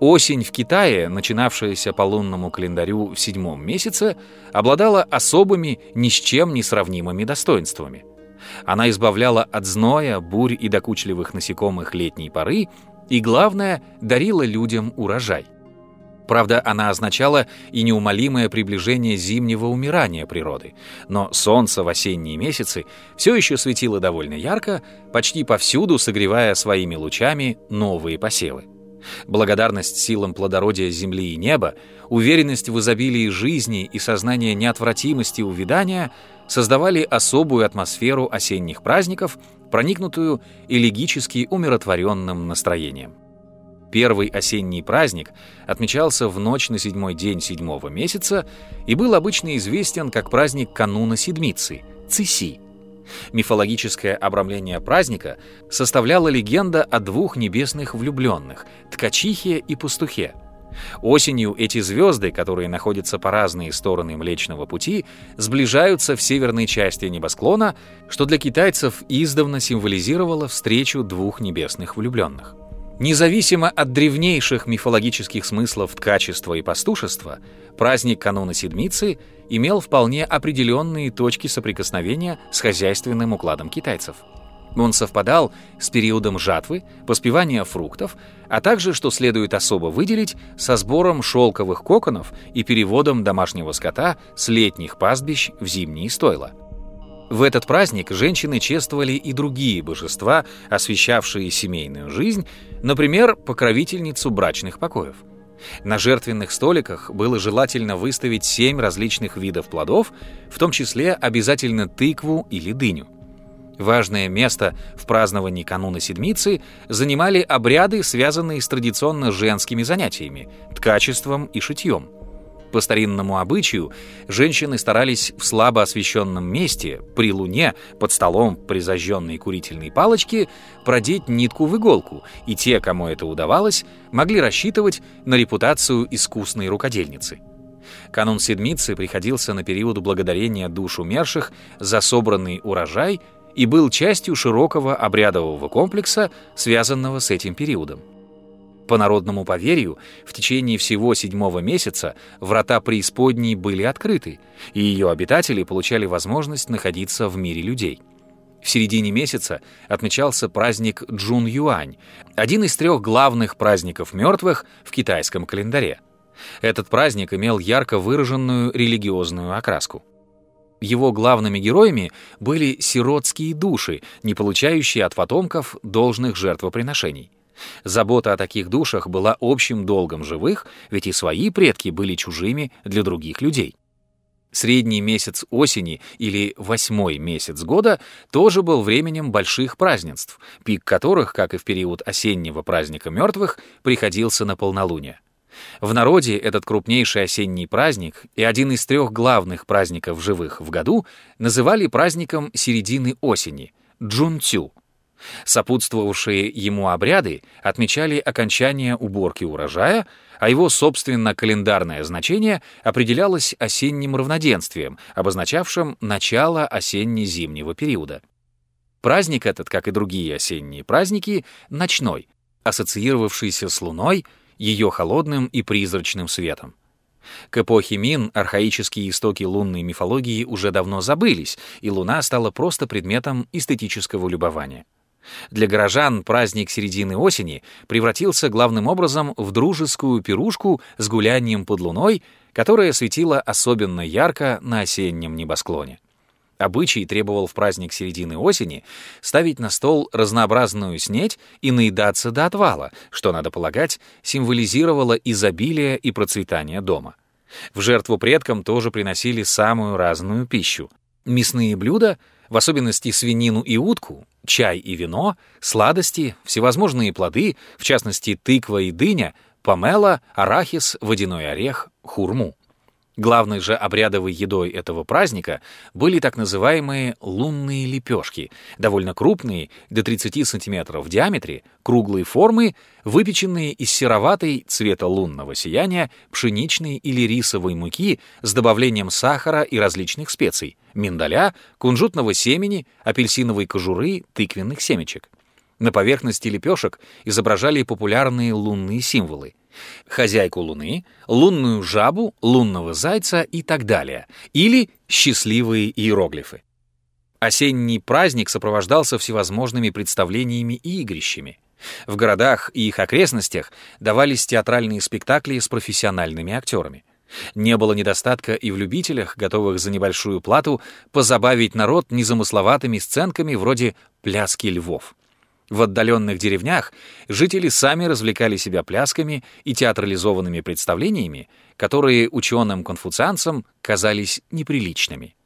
Осень в Китае, начинавшаяся по лунному календарю в седьмом месяце, обладала особыми, ни с чем не сравнимыми достоинствами. Она избавляла от зноя, бурь и докучливых насекомых летней поры и, главное, дарила людям урожай. Правда, она означала и неумолимое приближение зимнего умирания природы, но солнце в осенние месяцы все еще светило довольно ярко, почти повсюду согревая своими лучами новые посевы. Благодарность силам плодородия земли и неба, уверенность в изобилии жизни и сознание неотвратимости увядания создавали особую атмосферу осенних праздников, проникнутую элегически умиротворенным настроением. Первый осенний праздник отмечался в ночь на седьмой день седьмого месяца и был обычно известен как праздник кануна Седмицы – Циси – Мифологическое обрамление праздника составляла легенда о двух небесных влюбленных — Ткачихе и Пастухе. Осенью эти звезды, которые находятся по разные стороны Млечного Пути, сближаются в северной части небосклона, что для китайцев издавна символизировало встречу двух небесных влюбленных. Независимо от древнейших мифологических смыслов ткачества и пастушества, праздник кануна Седмицы имел вполне определенные точки соприкосновения с хозяйственным укладом китайцев. Он совпадал с периодом жатвы, поспевания фруктов, а также, что следует особо выделить, со сбором шелковых коконов и переводом домашнего скота с летних пастбищ в зимние стойла. В этот праздник женщины чествовали и другие божества, освещавшие семейную жизнь, например, покровительницу брачных покоев. На жертвенных столиках было желательно выставить семь различных видов плодов, в том числе обязательно тыкву или дыню. Важное место в праздновании кануна Седмицы занимали обряды, связанные с традиционно женскими занятиями – ткачеством и шитьем – по старинному обычаю, женщины старались в слабо освещенном месте, при луне, под столом при зажженной курительной палочке, продеть нитку в иголку, и те, кому это удавалось, могли рассчитывать на репутацию искусной рукодельницы. Канун Седмицы приходился на период благодарения душ умерших за собранный урожай и был частью широкого обрядового комплекса, связанного с этим периодом. По народному поверью, в течение всего седьмого месяца врата преисподней были открыты, и ее обитатели получали возможность находиться в мире людей. В середине месяца отмечался праздник Джун-Юань, один из трех главных праздников мертвых в китайском календаре. Этот праздник имел ярко выраженную религиозную окраску. Его главными героями были сиротские души, не получающие от потомков должных жертвоприношений. Забота о таких душах была общим долгом живых, ведь и свои предки были чужими для других людей. Средний месяц осени или восьмой месяц года тоже был временем больших празднеств, пик которых, как и в период осеннего праздника мертвых, приходился на полнолуние. В народе этот крупнейший осенний праздник и один из трех главных праздников живых в году называли праздником середины осени — Джунцю — Сопутствовавшие ему обряды отмечали окончание уборки урожая, а его, собственно, календарное значение определялось осенним равноденствием, обозначавшим начало осенне-зимнего периода. Праздник этот, как и другие осенние праздники, ночной, ассоциировавшийся с луной, ее холодным и призрачным светом. К эпохе Мин архаические истоки лунной мифологии уже давно забылись, и луна стала просто предметом эстетического любования. Для горожан праздник середины осени превратился главным образом в дружескую пирушку с гулянием под луной, которая светила особенно ярко на осеннем небосклоне. Обычай требовал в праздник середины осени ставить на стол разнообразную снеть и наедаться до отвала, что, надо полагать, символизировало изобилие и процветание дома. В жертву предкам тоже приносили самую разную пищу. Мясные блюда — в особенности свинину и утку, чай и вино, сладости, всевозможные плоды, в частности тыква и дыня, помела, арахис, водяной орех, хурму. Главной же обрядовой едой этого праздника были так называемые лунные лепешки, довольно крупные, до 30 см в диаметре, круглой формы, выпеченные из сероватой цвета лунного сияния пшеничной или рисовой муки с добавлением сахара и различных специй, миндаля, кунжутного семени, апельсиновой кожуры, тыквенных семечек. На поверхности лепешек изображали популярные лунные символы. Хозяйку Луны, лунную жабу, лунного зайца и так далее. Или счастливые иероглифы. Осенний праздник сопровождался всевозможными представлениями и игрищами. В городах и их окрестностях давались театральные спектакли с профессиональными актерами. Не было недостатка и в любителях, готовых за небольшую плату позабавить народ незамысловатыми сценками вроде «пляски львов». В отдаленных деревнях жители сами развлекали себя плясками и театрализованными представлениями, которые ученым-конфуцианцам казались неприличными.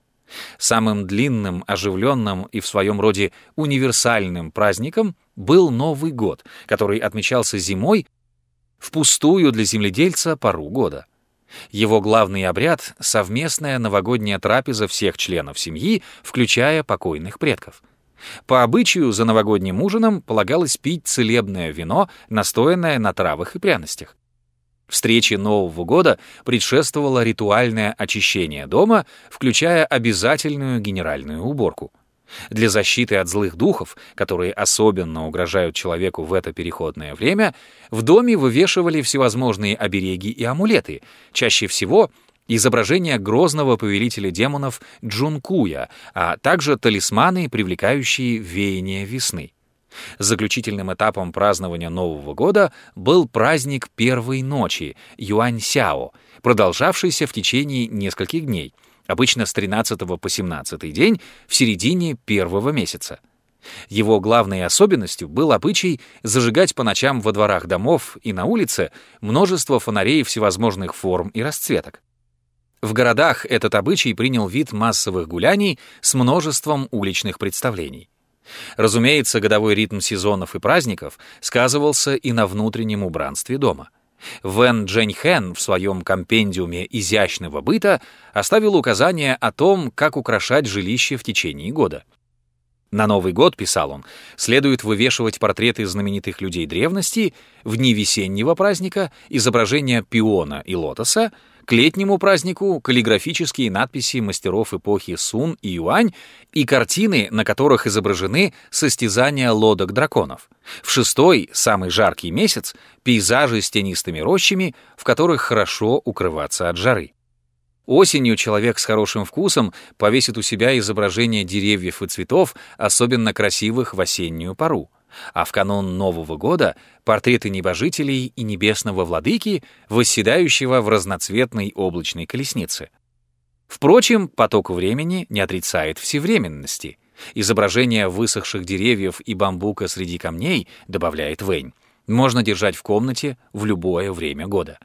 Самым длинным, оживленным и в своем роде универсальным праздником был Новый год, который отмечался зимой в пустую для земледельца пару года. Его главный обряд — совместная новогодняя трапеза всех членов семьи, включая покойных предков — по обычаю за новогодним ужином полагалось пить целебное вино, настоянное на травах и пряностях. Встрече Нового года предшествовало ритуальное очищение дома, включая обязательную генеральную уборку. Для защиты от злых духов, которые особенно угрожают человеку в это переходное время, в доме вывешивали всевозможные обереги и амулеты, чаще всего изображение грозного повелителя демонов Джункуя, а также талисманы, привлекающие веяние весны. Заключительным этапом празднования Нового года был праздник первой ночи, Юаньсяо, продолжавшийся в течение нескольких дней, обычно с 13 по 17 день в середине первого месяца. Его главной особенностью был обычай зажигать по ночам во дворах домов и на улице множество фонарей всевозможных форм и расцветок. В городах этот обычай принял вид массовых гуляний с множеством уличных представлений. Разумеется, годовой ритм сезонов и праздников сказывался и на внутреннем убранстве дома. Вэн Джэньхэн в своем компендиуме изящного быта оставил указания о том, как украшать жилище в течение года. На Новый год, писал он, следует вывешивать портреты знаменитых людей древности, в дни весеннего праздника изображения пиона и лотоса, к летнему празднику каллиграфические надписи мастеров эпохи Сун и Юань и картины, на которых изображены состязания лодок драконов. В шестой, самый жаркий месяц, пейзажи с тенистыми рощами, в которых хорошо укрываться от жары. Осенью человек с хорошим вкусом повесит у себя изображение деревьев и цветов, особенно красивых в осеннюю пору а в канун Нового года портреты небожителей и небесного владыки, восседающего в разноцветной облачной колеснице. Впрочем, поток времени не отрицает всевременности. Изображение высохших деревьев и бамбука среди камней, добавляет Вэнь, можно держать в комнате в любое время года.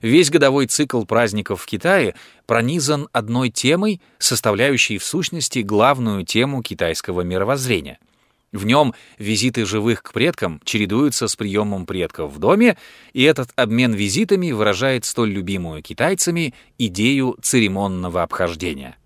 Весь годовой цикл праздников в Китае пронизан одной темой, составляющей в сущности главную тему китайского мировоззрения — в нем визиты живых к предкам чередуются с приемом предков в доме, и этот обмен визитами выражает столь любимую китайцами идею церемонного обхождения.